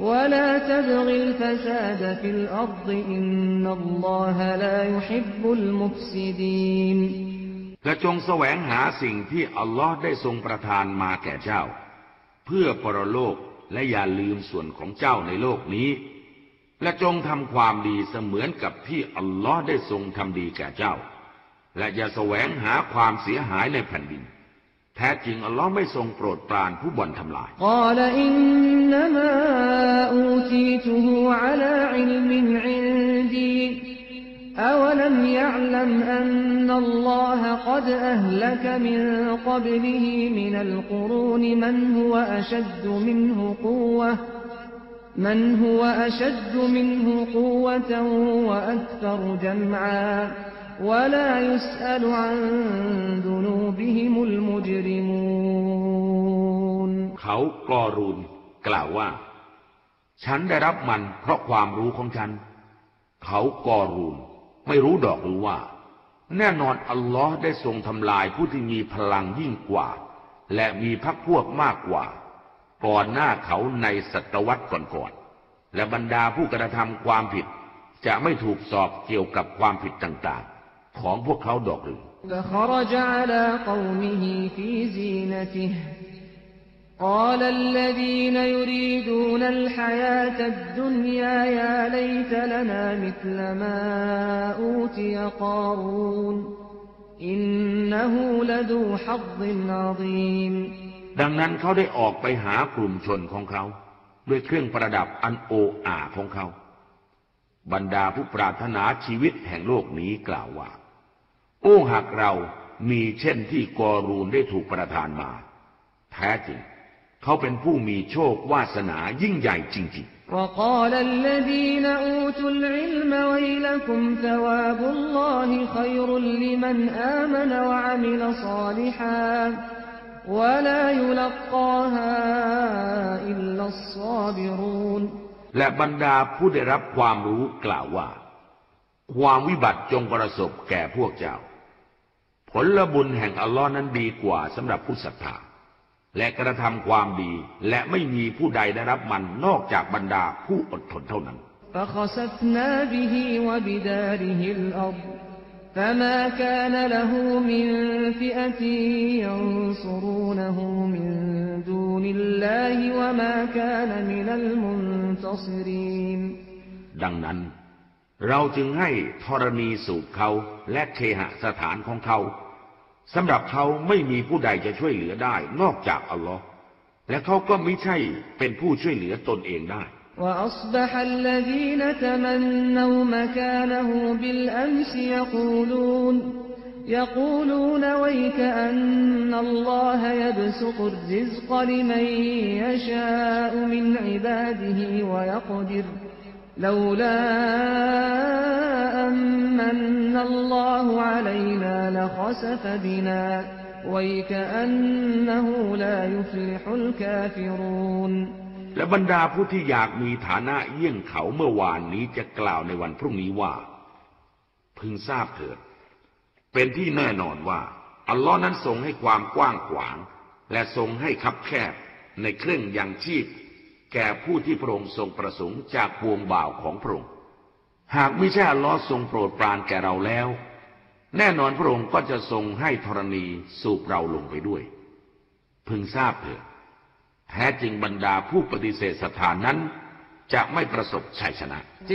ولا تبغ الفساد في الأرض إن الله لا يحب المفسدين และจงแสวงหาสิ่งที่อัลลอฮ์ได้ทรงประทานมาแก่เจ้า เพื่อปรโลกและอย่าลืมส่วนของเจ้าในโลกนี้ และจงทำความดีเสมือนกับที่อัลลอฮ์ได้ทรงทำดีแก่เจ้า และอย่าแสวงหาความเสียหายในแผ่นดิน แท้จริงอัลลอฮ์ไม่ทรงโปรดปรานผู้บ่อนทำลาย قال إنما أوتيته على علم عندي أولم يعلم أن الله قد أهلك من قبله من القرون من هو أشد منه قوة من هو أشد منه قوة وأكثر جمعا เขากอรูนกล่าวว่า ฉันได้รับมันเพราะความรู้ของฉัน เขากอรูนไม่รู้ดอกหรือว่า แน่นอนอัลลอฮ์ได้ทรงทำลายผู้ที่มีพลังยิ่งกว่า และมีพักพวกมากกว่า ก่อนหน้าเขาในศตวรรษก่อนๆและบรรดาผู้กระทำความผิดจะไม่ถูกสอบเกี่ยวกับความผิดต่าง ของพวกเขาดอกหรือพระดังนั้นเขาได้ออกไปหากลุ่มชนของเขา ด้วยเครื่องประดับอันโอ้อาของเขา บรรดาผู้ปรารถนาชีวิตแห่งโลกนี้กล่าวว่า โอ้หากเรามีเช่นที่กอรูนได้ถูกประทานมา แท้จริง เขาเป็นผู้มีโชควาสนายิ่งใหญ่จริง وقال الذين أوتوا العلم ويلكم ثواب الله خير لمن آمن وعمل صالحا ولا يلقاها إلا الصابرون ๆ และบรรดาผู้ได้รับความรู้กล่าวว่า ความวิบัติจงประสบแก่พวกเจ้า ผลบุญแห่งอัลลอฮ์นั้นดีกว่าสำหรับผู้ศรัทธา และกระทำความดี และไม่มีผู้ใดได้รับมันนอกจากบรรดาผู้อดทนเท่านั้น فخسفنا به وبداره الأرض فما كان له من فئة ينصرونه من دون الله وما كان من المنتصرين ดังนั้น เราจึงให้ธรณีสูบเขาและเคหสถานของเขา สำหรับเขาไม่มีผู้ใดจะช่วยเหลือได้นอกจากอัลลอฮ์และเขาก็ไม่ใช่เป็นผู้ช่วยเหลือตนเองได้ وأصبح الذين تمنوا مكانه بالأمس يقولون يقولون ويك أن الله يبسط الرزق لمن يشاء من عباده ويقدر لولا أمن الله علينا لخسف بنا ويكأنه لا يفلح الكافرون และบรรดาผู้ที่อยากมีฐานะเยี่ยงเขาเมื่อวานนี้จะกล่าวในวันพรุ่งนี้ว่า พึงทราบเถิด เป็นที่แน่นอนว่า อัลลอฮ์นั้นทรงให้ความกว้างขวาง และทรงให้คับแคบในเครื่องยังชีพ แก่ผู้ที่พระองค์ทรงประสงค์จากพวงบ่าวของพระองค์ หากไม่ใช่ลลอทรงโปรดปรานแก่เราแล้ว แน่นอนพระองค์ก็จะทรงให้ธรณีสูบเราลงไปด้วย พึงทราบเถิดแท้จริงบรรดาผู้ปฏิเสธสถานนั้น จะไม่ประสบชัยชนะ จ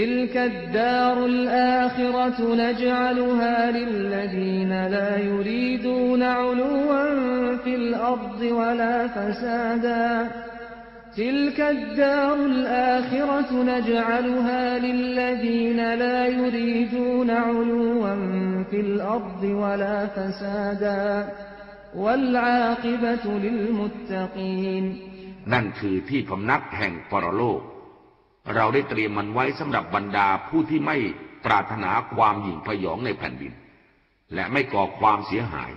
تلك الدار الآخرة نجعلها للذين لا يريدون علوا في الأرض ولا فسادا والعاقبة للمتقين นั่นคือที่พำนักแห่งปรโลก เราได้เตรียมมันไว้สำหรับบรรดาผู้ที่ไม่ปรารถนาความหยิ่งพยองในแผ่นดิน และไม่ก่อความเสียหาย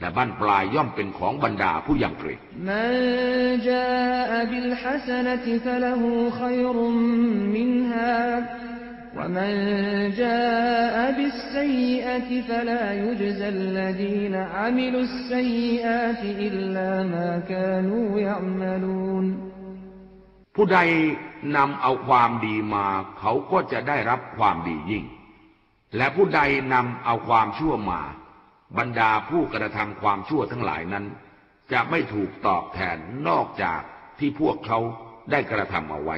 และบ้านปลายย่อมเป็นของบรรดาผู้ยังเกรงผู้ใดนำเอาความดีมา เขาก็จะได้รับความดียิ่ง และผู้ใดนำเอาความชั่วมา บรรดาผู้กระทำความชั่วทั้งหลายนั้น จะไม่ถูกตอบแทนนอกจากที่พวกเขาได้กระทำเอาไว้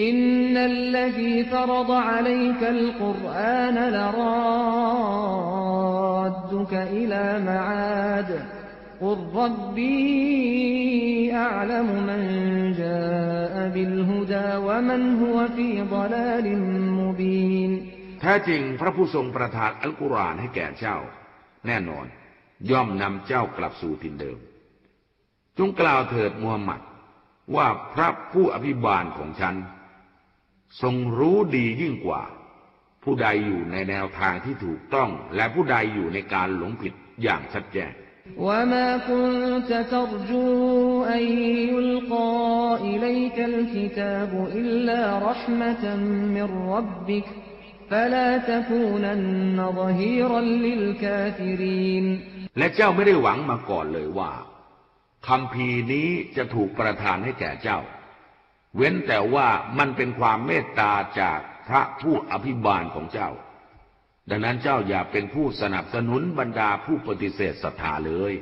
อินนัลลซีฟรดอะลัยกัลกุรอานลรอดดุกอิลามาดกุรรับบีอัลมมันจาบิลฮุดาวะมันฮุวฟีดลาลิมมุบีนแท้จริงพระผู้ทรงประทานอัลกุรอานให้แก่เจ้า แน่นอน ย่อมนำเจ้ากลับสู่ทินเดิม จงกล่าวเถิดมูฮัมหมัด ว่าพระผู้อภิบาลของฉัน ทรงรู้ดียิ่งกว่า ผู้ใดอยู่ในแนวทางที่ถูกต้อง และผู้ใดอยู่ในการหลงผิดอย่างชัดแจ้ง وما كنت ترجو أن يلقى إليك الكتاب إلا رحمة من ربك และเจ้าไม่ได้หวังมาก่อนเลยว่าคำพีนี้จะถูกประทานให้แก่เจ้า เว้นแต่ว่ามันเป็นความเมตตาจากพระผู้อภิบาลของเจ้า ดังนั้นเจ้าอย่าเป็นผู้สนับสนุนบรรดาผู้ปฏิเสธศรัทธาเลย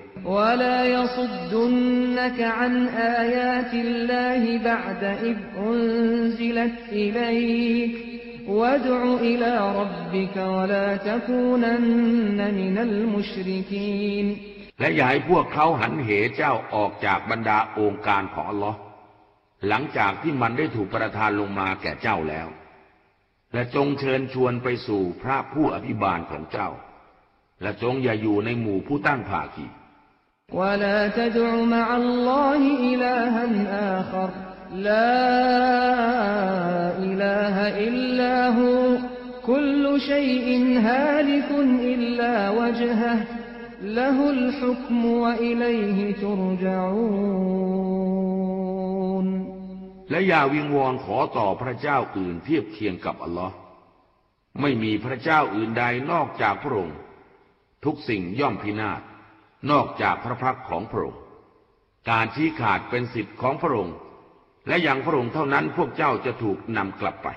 และอย่าให้พวกเขาหันเหเจ้าออกจากบรรดาองค์การของอัลลอฮ์หลังจากที่มันได้ถูกประทานลงมาแก่เจ้าแล้ว และจงเชิญชวนไปสู่พระผู้อภิบาลของเจ้า และจงอย่าอยู่ในหมู่ผู้ตั้งภาคีและจงอย่าอยู่ในหมู่ผาคี لا إله إلا هو كل شيء هالك إلا وجهه له الحكم وإليه ترجعون และอย่าวิงวอนขอต่อพระเจ้าอื่นเทียบเคียงกับอัลลอฮ์ไม่มีพระเจ้าอื่นใดนอกจากพระองค์ ทุกสิ่งย่อมพินาศ นอกจากพระพักของพระองค์ การชี้ขาดเป็นสิทธิ์ของพระองค์ และอย่างพระองค์เท่านั้นพวกเจ้าจะถูกนำกลับไป